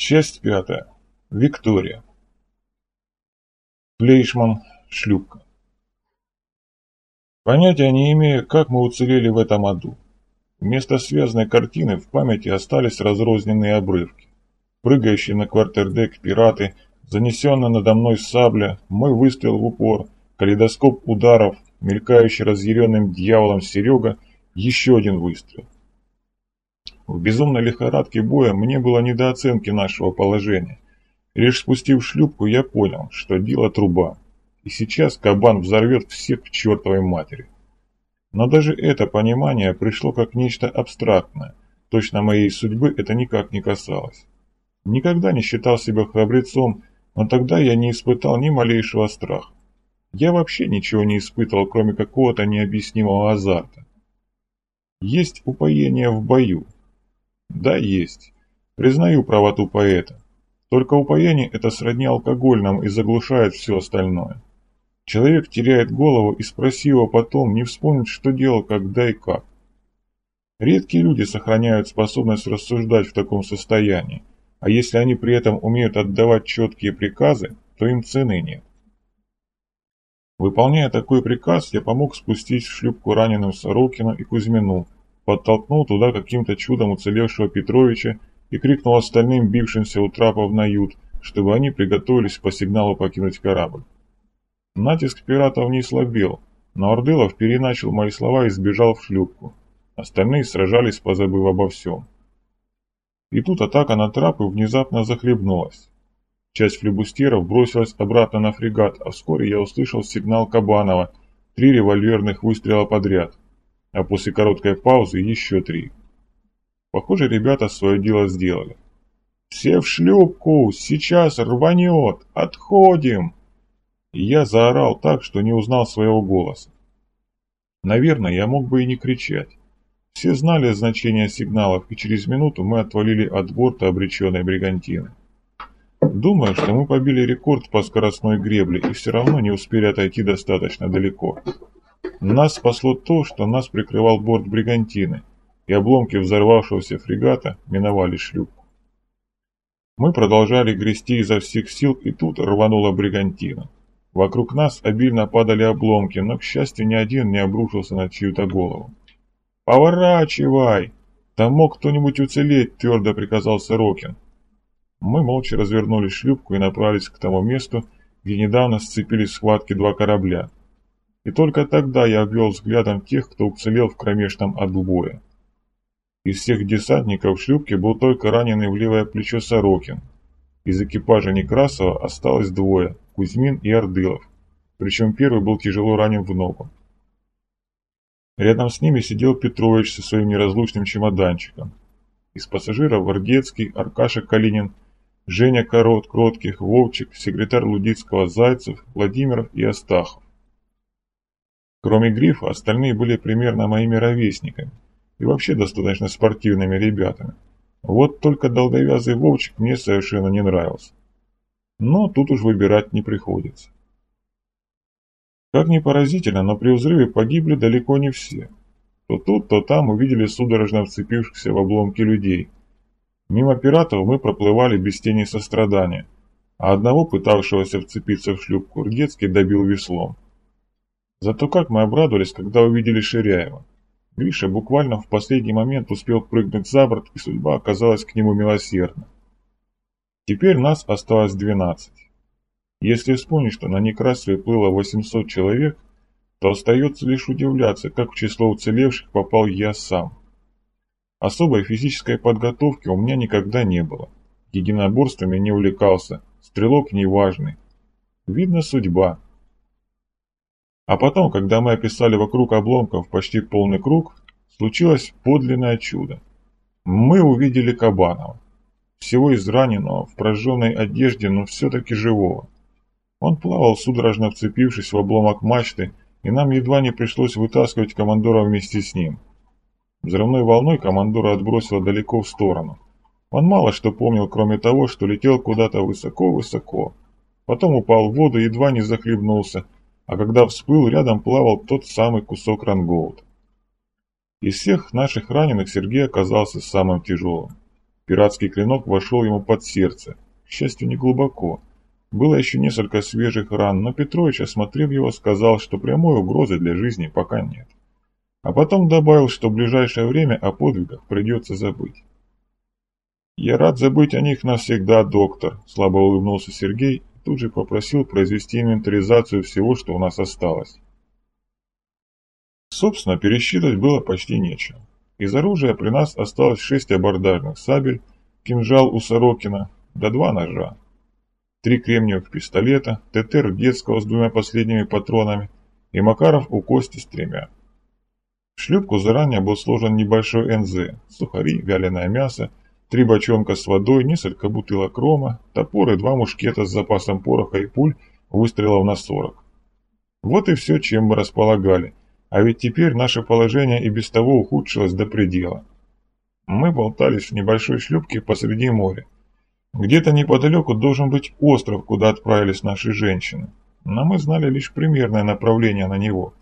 Часть пятая. Виктория. Флейшман, шлюпка. Понятия не имею, как мы уцелели в этом аду. Вместо связанной картины в памяти остались разрозненные обрывки. Прыгающие на квартердек пираты, занесенная надо мной сабля, мой выстрел в упор, калейдоскоп ударов, мелькающий разъяренным дьяволом Серега, еще один выстрел. В безумной лихорадке боя мне было недооценки нашего положения. Лишь спустив шлюпку, я понял, что дело труба. И сейчас кабан взорвет всех к чертовой матери. Но даже это понимание пришло как нечто абстрактное. Точно моей судьбы это никак не касалось. Никогда не считал себя храбрецом, но тогда я не испытал ни малейшего страха. Я вообще ничего не испытывал, кроме какого-то необъяснимого азарта. Есть упоение в бою, да, есть. Признаю правоту поэта. Только упоение это сродни алкогольному и заглушает все остальное. Человек теряет голову и спроси его потом, не вспомнит, что делал, когда и как. Редкие люди сохраняют способность рассуждать в таком состоянии, а если они при этом умеют отдавать четкие приказы, то им цены нет. Выполняя такой приказ, я помог спустить в шлюпку раненым Сорокину и Кузьмину, подтолкнул туда каким-то чудом уцелевшего Петровича и крикнул остальным бившимся у трапов на ют, чтобы они приготовились по сигналу покинуть корабль. Натиск пиратов не слабел, но Ордылов переначал мои слова и сбежал в шлюпку. Остальные сражались, позабыв обо всем. И тут атака на трапы внезапно захлебнулась. Часть флебустеров бросилась обратно на фрегат, а вскоре я услышал сигнал Кабанова, три револьверных выстрела подряд – а после короткой паузы еще три. Похоже, ребята свое дело сделали. «Все в шлюпку! Сейчас рванет! Отходим!» И я заорал так, что не узнал своего голоса. Наверное, я мог бы и не кричать. Все знали значение сигналов, и через минуту мы отвалили от борта обреченной бригантины. Думаю, что мы побили рекорд по скоростной гребле и все равно не успели отойти достаточно далеко. Нас спасло то, что нас прикрывал борт бригантины, и обломки взорвавшегося фрегата миновали шлюпку. Мы продолжали грести изо всех сил, и тут рванула бригантина. Вокруг нас обильно падали обломки, но, к счастью, ни один не обрушился на чью-то голову. «Поворачивай! Там мог кто-нибудь уцелеть!» – твердо приказал Сорокин. Мы молча развернули шлюпку и направились к тому месту, где недавно сцепились в схватке два корабля. И только тогда я обвел взглядом тех, кто уцелел в кромешном аду. Из всех десантников в шлюпке был только раненый в левое плечо Сорокин. Из экипажа Некрасова осталось двое – Кузьмин и Ордылов. Причем первый был тяжело ранен в ногу. Рядом с ними сидел Петрович со своим неразлучным чемоданчиком. Из пассажиров Вардецкий, Аркаша Калинин, Женя Корот, Кротких, Вовчик, секретарь Лудицкого Зайцев, Владимиров и Астахов. Кроме Грифа, остальные были примерно моими ровесниками и вообще достаточно спортивными ребятами. Вот только долговязый Вовчик мне совершенно не нравился. Но тут уж выбирать не приходится. Как ни поразительно, но при взрыве погибли далеко не все. То тут, то там увидели судорожно вцепившихся в обломки людей. Мимо пиратов мы проплывали без тени сострадания, а одного, пытавшегося вцепиться в шлюпку, Рдецкий добил веслом. Зато как мы обрадовались, когда увидели Ширяева. Гриша буквально в последний момент успел прыгнуть за борт, и судьба оказалась к нему милосердна. Теперь нас осталось 12. Если вспомнить, что на Некрасове плыло 800 человек, то остается лишь удивляться, как в число уцелевших попал я сам. Особой физической подготовки у меня никогда не было. Единоборствами не увлекался, стрелок неважный. Видно судьба. А потом, когда мы описали вокруг обломков почти полный круг, случилось подлинное чудо. Мы увидели Кабанова. Всего израненного, в прожженной одежде, но все-таки живого. Он плавал, судорожно вцепившись в обломок мачты, и нам едва не пришлось вытаскивать командора вместе с ним. Взрывной волной командора отбросило далеко в сторону. Он мало что помнил, кроме того, что летел куда-то высоко-высоко. Потом упал в воду едва не захлебнулся, а когда всплыл, рядом плавал тот самый кусок рангоут. Из всех наших раненых Сергей оказался самым тяжелым. Пиратский клинок вошел ему под сердце, к счастью, не глубоко. Было еще несколько свежих ран, но Петрович, осмотрев его, сказал, что прямой угрозы для жизни пока нет. А потом добавил, что в ближайшее время о подвигах придется забыть. «Я рад забыть о них навсегда, доктор», – слабо улыбнулся Сергей тут же попросил произвести инвентаризацию всего, что у нас осталось. Собственно, пересчитать было почти нечего. Из оружия при нас осталось шесть абордажных сабель, кинжал у Сорокина, да два ножа. Три кремниевых пистолета, ТТР детского с двумя последними патронами и Макаров у Кости с тремя. В шлюпку заранее был сложен небольшой НЗ, сухари, вяленое мясо, три бочонка с водой, несколько бутылок рома, топор и два мушкета с запасом пороха и пуль выстрелов на 40. Вот и все, чем мы располагали – а ведь теперь наше положение и без того ухудшилось до предела. Мы болтались в небольшой шлюпке посреди моря. Где-то неподалеку должен быть остров, куда отправились наши женщины. Но мы знали лишь примерное направление на него,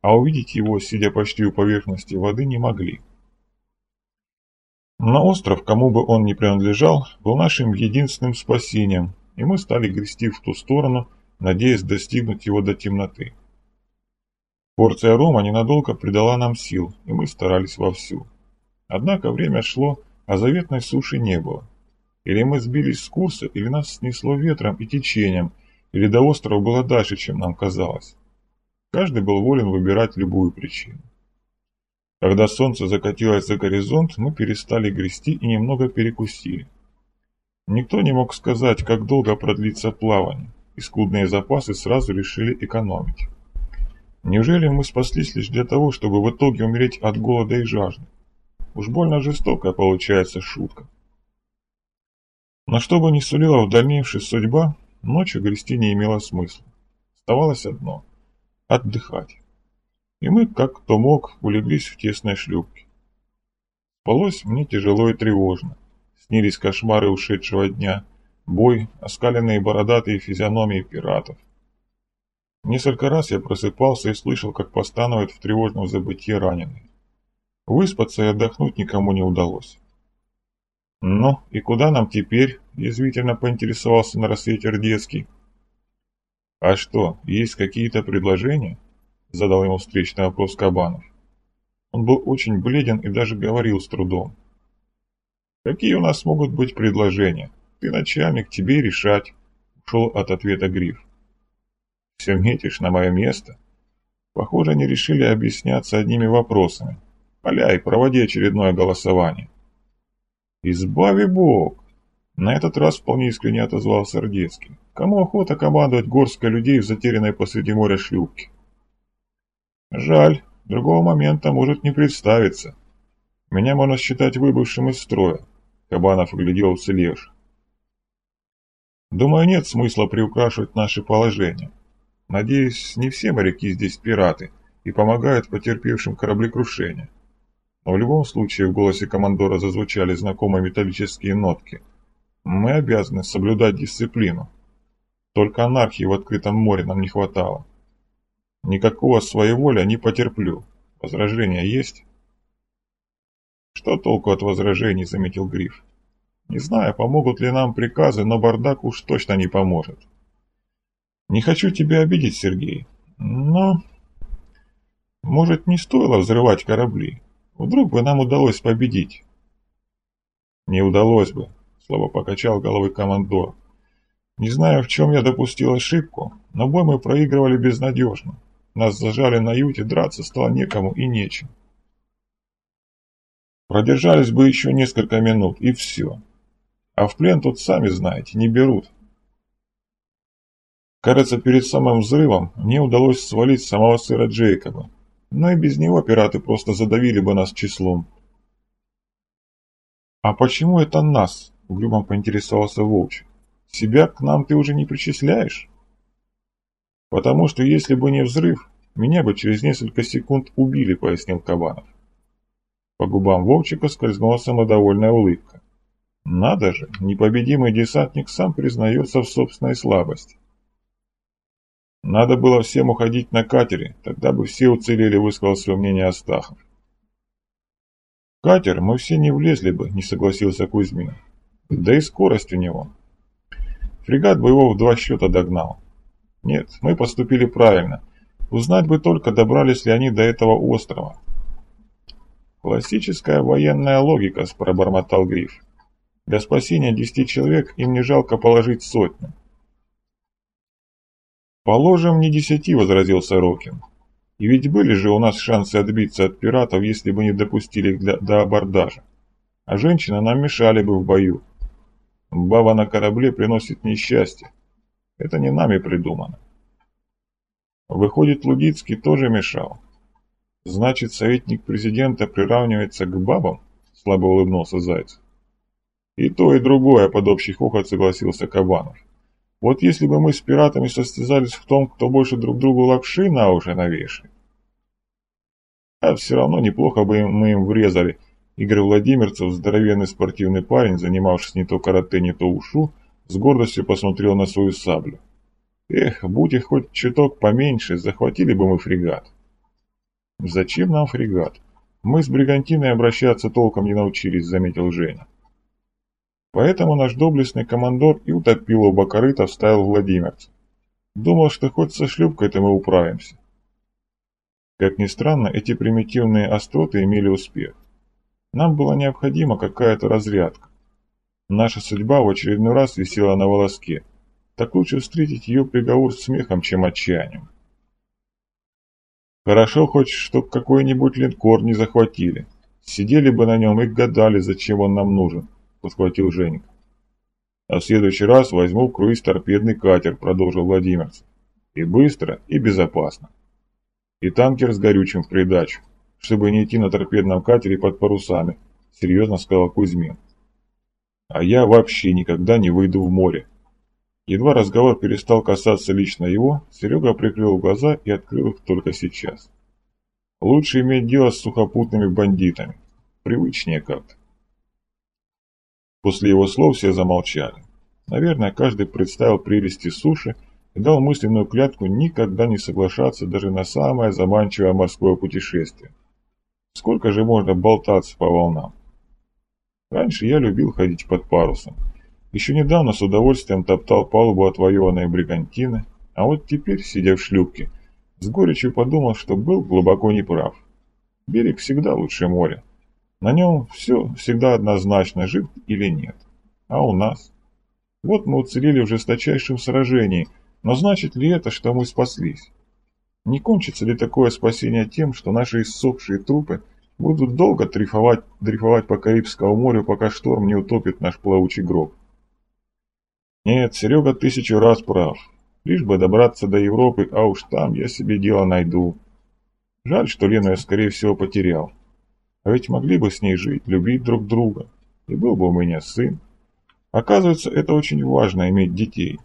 а увидеть его, сидя почти у поверхности воды, не могли. Но остров, кому бы он ни принадлежал, был нашим единственным спасением, и мы стали грести в ту сторону, надеясь достигнуть его до темноты. Порция рома ненадолго придала нам сил, и мы старались вовсю. Однако время шло, а заветной суши не было. Или мы сбились с курса, или нас снесло ветром и течением, или до острова было дальше, чем нам казалось. Каждый был волен выбирать любую причину. Когда солнце закатилось за горизонт, мы перестали грести и немного перекусили. Никто не мог сказать, как долго продлится плавание, и скудные запасы сразу решили экономить. Неужели мы спаслись лишь для того, чтобы в итоге умереть от голода и жажды? Уж больно жестокая получается шутка. Но что бы ни сулила в дальнейшей судьба, ночью грести не имело смысла. Оставалось одно – отдыхать. И мы, как кто мог, улеглись в тесной шлюпке. Спалось мне тяжело и тревожно. Снились кошмары ушедшего дня, бой, оскаленные бородатые физиономии пиратов – Несколько раз я просыпался и слышал, как постанывает в тревожном забытии раненый. Выспаться и отдохнуть никому не удалось. «Ну, и куда нам теперь?» – язвительно поинтересовался на рассвете Рдецкий. «А что, есть какие-то предложения?» – задал ему встречный вопрос Кабанов. Он был очень бледен и даже говорил с трудом. «Какие у нас могут быть предложения? Ты начальник, тебе решать», – ушел от ответа Гриф. Все метишь на мое место? Похоже, они решили объясняться одними вопросами. Поляй, проводи очередное голосование. Избави Бог! На этот раз вполне искренне отозвался Рдецкий. Кому охота командовать горской людей в затерянной посреди моря шлюпке? Жаль, другого момента может не представиться. Меня можно считать выбывшим из строя. Кабанов оглядел уцелевших. Думаю, нет смысла приукрашивать наше положение. Надеюсь, не все моряки здесь пираты и помогают потерпевшим кораблекрушение. Но в любом случае в голосе командора зазвучали знакомые металлические нотки. Мы обязаны соблюдать дисциплину. Только анархии в открытом море нам не хватало. Никакого своеволия не потерплю. Возражения есть? Что толку от возражений, заметил Гриф. Не знаю, помогут ли нам приказы, но бардак уж точно не поможет. Не хочу тебя обидеть, Сергей, но... Может, не стоило взрывать корабли? Вдруг бы нам удалось победить? Не удалось бы, слабо покачал головой командор. Не знаю, в чем я допустил ошибку, но бой мы проигрывали безнадежно. Нас зажали на юте, драться стало некому и нечем. Продержались бы еще несколько минут, и все. А в плен тут, сами знаете, не берут. Кажется, перед самым взрывом мне удалось свалить самого сыра Джейкоба. Но и без него пираты просто задавили бы нас числом. «А почему это нас?» – угрюмо поинтересовался Волч. «Себя к нам ты уже не причисляешь?» «Потому что если бы не взрыв, меня бы через несколько секунд убили», – пояснил Кабанов. По губам Вовчика скользнула самодовольная улыбка. «Надо же, непобедимый десантник сам признается в собственной слабости». Надо было всем уходить на катере, тогда бы все уцелели, высказал свое мнение Астахов. катер мы все не влезли бы, не согласился Кузьмин. Да и скорость у него. Фрегат бы его в два счета догнал. Нет, мы поступили правильно. Узнать бы только, добрались ли они до этого острова. Классическая военная логика, пробормотал Гриф. Для спасения десяти человек им не жалко положить сотню. «Положим, не десяти», — возразил Сорокин. «И ведь были же у нас шансы отбиться от пиратов, если бы не допустили их для, до абордажа. А женщины нам мешали бы в бою. Баба на корабле приносит несчастье. Это не нами придумано». Выходит, Лудицкий тоже мешал. «Значит, советник президента приравнивается к бабам?» — слабо улыбнулся Зайцев. «И то, и другое», — под общий хохот согласился Кабанов. Вот если бы мы с пиратами состязались в том, кто больше друг другу лапши на уши навешает. А все равно неплохо бы мы им врезали. Игорь Владимирцев, здоровенный спортивный парень, занимавшись не то карате, не то ушу, с гордостью посмотрел на свою саблю. Эх, будь их хоть чуток поменьше, захватили бы мы фрегат. Зачем нам фрегат? Мы с бригантиной обращаться толком не научились, заметил Женя. Поэтому наш доблестный командор и утопил оба корыта, вставил Владимирца. Думал, что хоть со шлюпкой-то мы управимся. Как ни странно, эти примитивные остроты имели успех. Нам была необходима какая-то разрядка. Наша судьба в очередной раз висела на волоске. Так лучше встретить ее приговор смехом, чем отчаянием. Хорошо хоть, чтоб какой-нибудь линкор не захватили. Сидели бы на нем и гадали, зачем он нам нужен подхватил Женька. А в следующий раз возьму в круиз торпедный катер, продолжил Владимирцев. И быстро, и безопасно. И танкер с горючим в придачу, чтобы не идти на торпедном катере под парусами, серьезно сказал Кузьмин. А я вообще никогда не выйду в море. Едва разговор перестал касаться лично его, Серега прикрыл глаза и открыл их только сейчас. Лучше иметь дело с сухопутными бандитами. Привычнее как-то. После его слов все замолчали. Наверное, каждый представил прелести суши и дал мысленную клятву никогда не соглашаться даже на самое заманчивое морское путешествие. Сколько же можно болтаться по волнам? Раньше я любил ходить под парусом. Еще недавно с удовольствием топтал палубу отвоеванной бригантины, а вот теперь, сидя в шлюпке, с горечью подумал, что был глубоко неправ. Берег всегда лучше моря. На нем все всегда однозначно, жив или нет. А у нас? Вот мы уцелели в жесточайшем сражении, но значит ли это, что мы спаслись? Не кончится ли такое спасение тем, что наши иссохшие трупы будут долго дрейфовать, дрейфовать по Карибскому морю, пока шторм не утопит наш плавучий гроб? Нет, Серега тысячу раз прав. Лишь бы добраться до Европы, а уж там я себе дело найду. Жаль, что Лену я, скорее всего, потерял. А ведь могли бы с ней жить, любить друг друга. И был бы у меня сын. Оказывается, это очень важно иметь детей.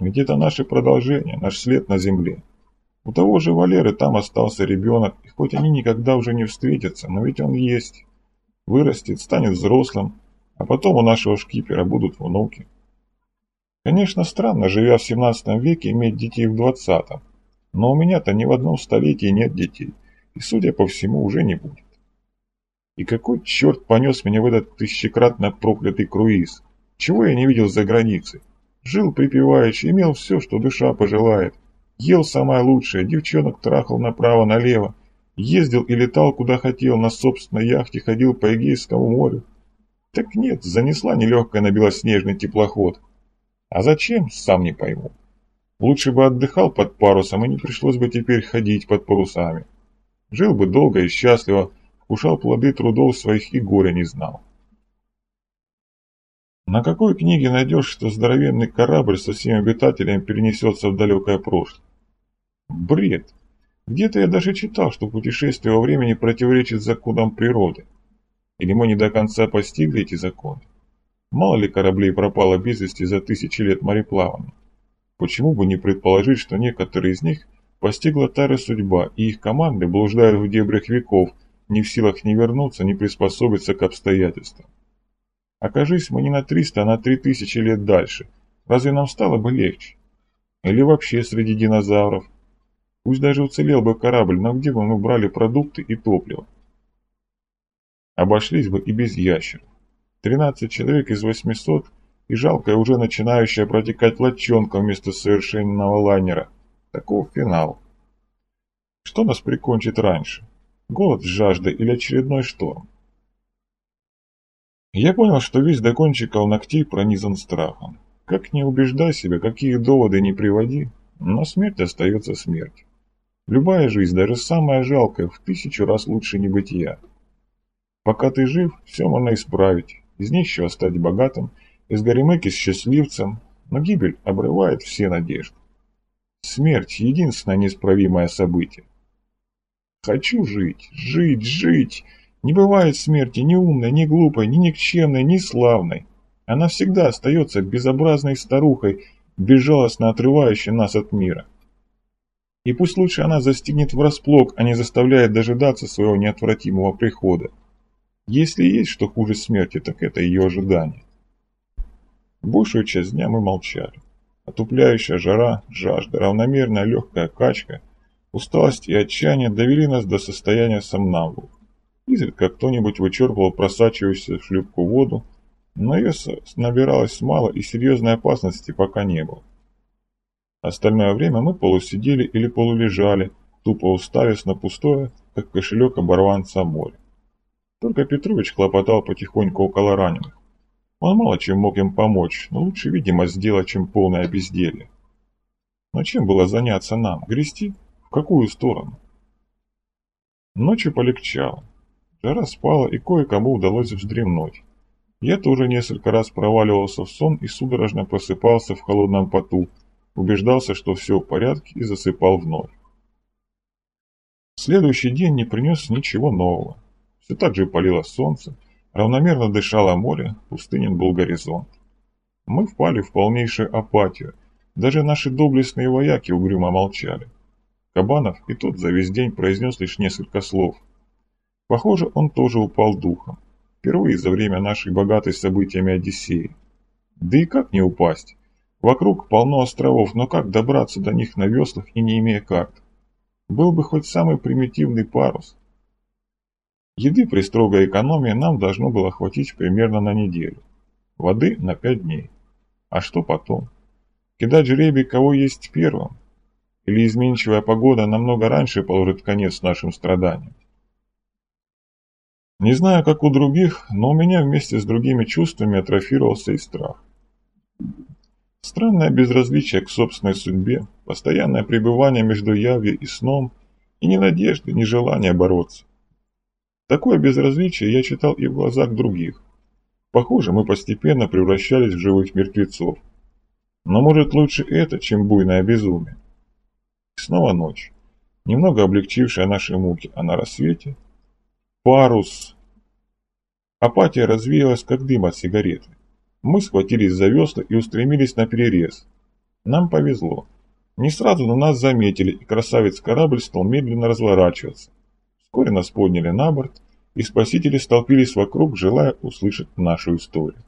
Ведь это наше продолжение, наш след на земле. У того же Валеры там остался ребенок, и хоть они никогда уже не встретятся, но ведь он есть. Вырастет, станет взрослым, а потом у нашего шкипера будут внуки. Конечно, странно, живя в 17 веке, иметь детей в 20-м, но у меня-то ни в одном столетии нет детей, и, судя по всему, уже не будет. И какой черт понес меня в этот тысячекратно проклятый круиз? Чего я не видел за границей? Жил припеваючи, имел все, что душа пожелает. Ел самое лучшее, девчонок трахал направо-налево. Ездил и летал куда хотел, на собственной яхте ходил по Эгейскому морю. Так нет, занесла нелегкая на белоснежный теплоход. А зачем, сам не пойму. Лучше бы отдыхал под парусом, и не пришлось бы теперь ходить под парусами. Жил бы долго и счастливо, вкушал плоды трудов своих и горя не знал. На какой книге найдешь, что здоровенный корабль со всеми обитателями перенесется в далекое прошлое? Бред! Где-то я даже читал, что путешествие во времени противоречит законам природы. Или мы не до конца постигли эти законы? Мало ли кораблей пропало без вести за тысячи лет мореплавания? Почему бы не предположить, что некоторые из них постигла та судьба, и их команды блуждают в дебрях веков, не в силах ни вернуться, ни приспособиться к обстоятельствам. Окажись мы не на 300, а на 3000 лет дальше, разве нам стало бы легче? Или вообще среди динозавров? Пусть даже уцелел бы корабль, но где бы мы брали продукты и топливо? Обошлись бы и без ящеров. Тринадцать человек из восьмисот и жалкая уже начинающая протекать лодчонка вместо совершенного лайнера. Таков финал. Что нас прикончит раньше? Голод с жаждой или очередной шторм? Я понял, что весь до кончиков ногтей пронизан страхом. Как не убеждай себя, какие доводы не приводи, но смерть остается смерть. Любая жизнь, даже самая жалкая, в тысячу раз лучше не быть я. Пока ты жив, все можно исправить, из нищего стать богатым, из горемыки счастливцем, но гибель обрывает все надежды. Смерть – единственное неисправимое событие. Хочу жить, жить, жить. Не бывает смерти ни умной, ни глупой, ни никчемной, ни славной. Она всегда остается безобразной старухой, безжалостно отрывающей нас от мира. И пусть лучше она застигнет врасплох, а не заставляет дожидаться своего неотвратимого прихода. Если есть что хуже смерти, так это ее ожидание. Большую часть дня мы молчали. Отупляющая жара, жажда, равномерная легкая качка, усталость и отчаяние довели нас до состояния сомнамбул. Изредка кто-нибудь вычерпывал просачивающуюся в шлюпку воду, но ее набиралось мало и серьезной опасности пока не было. Остальное время мы полусидели или полулежали, тупо уставясь на пустое, как кошелек оборванца море. Только Петрович хлопотал потихоньку около раненых. Он мало чем мог им помочь, но лучше, видимо, сделать, чем полное безделье. Но чем было заняться нам? Грести? В какую сторону? Ночью полегчало. Жара спала, и кое-кому удалось вздремнуть. Я тоже несколько раз проваливался в сон и судорожно просыпался в холодном поту, убеждался, что все в порядке, и засыпал вновь. Следующий день не принес ничего нового. Все так же палило солнце, Равномерно дышало море, пустынен был горизонт. Мы впали в полнейшую апатию. Даже наши доблестные вояки угрюмо молчали. Кабанов и тот за весь день произнес лишь несколько слов. Похоже, он тоже упал духом. Впервые за время нашей богатой событиями Одиссеи. Да и как не упасть? Вокруг полно островов, но как добраться до них на веслах и не имея карт? Был бы хоть самый примитивный парус, Еды при строгой экономии нам должно было хватить примерно на неделю. Воды на пять дней. А что потом? Кидать жребий, кого есть первым? Или изменчивая погода намного раньше положит конец нашим страданиям? Не знаю, как у других, но у меня вместе с другими чувствами атрофировался и страх. Странное безразличие к собственной судьбе, постоянное пребывание между явью и сном, и ни надежды, ни желания бороться. Такое безразличие я читал и в глазах других. Похоже, мы постепенно превращались в живых мертвецов. Но может лучше это, чем буйное безумие. снова ночь, немного облегчившая наши муки, а на рассвете... Парус! Апатия развеялась, как дым от сигареты. Мы схватились за весла и устремились на перерез. Нам повезло. Не сразу на нас заметили, и красавец-корабль стал медленно разворачиваться. Вскоре нас подняли на борт, и спасители столпились вокруг, желая услышать нашу историю.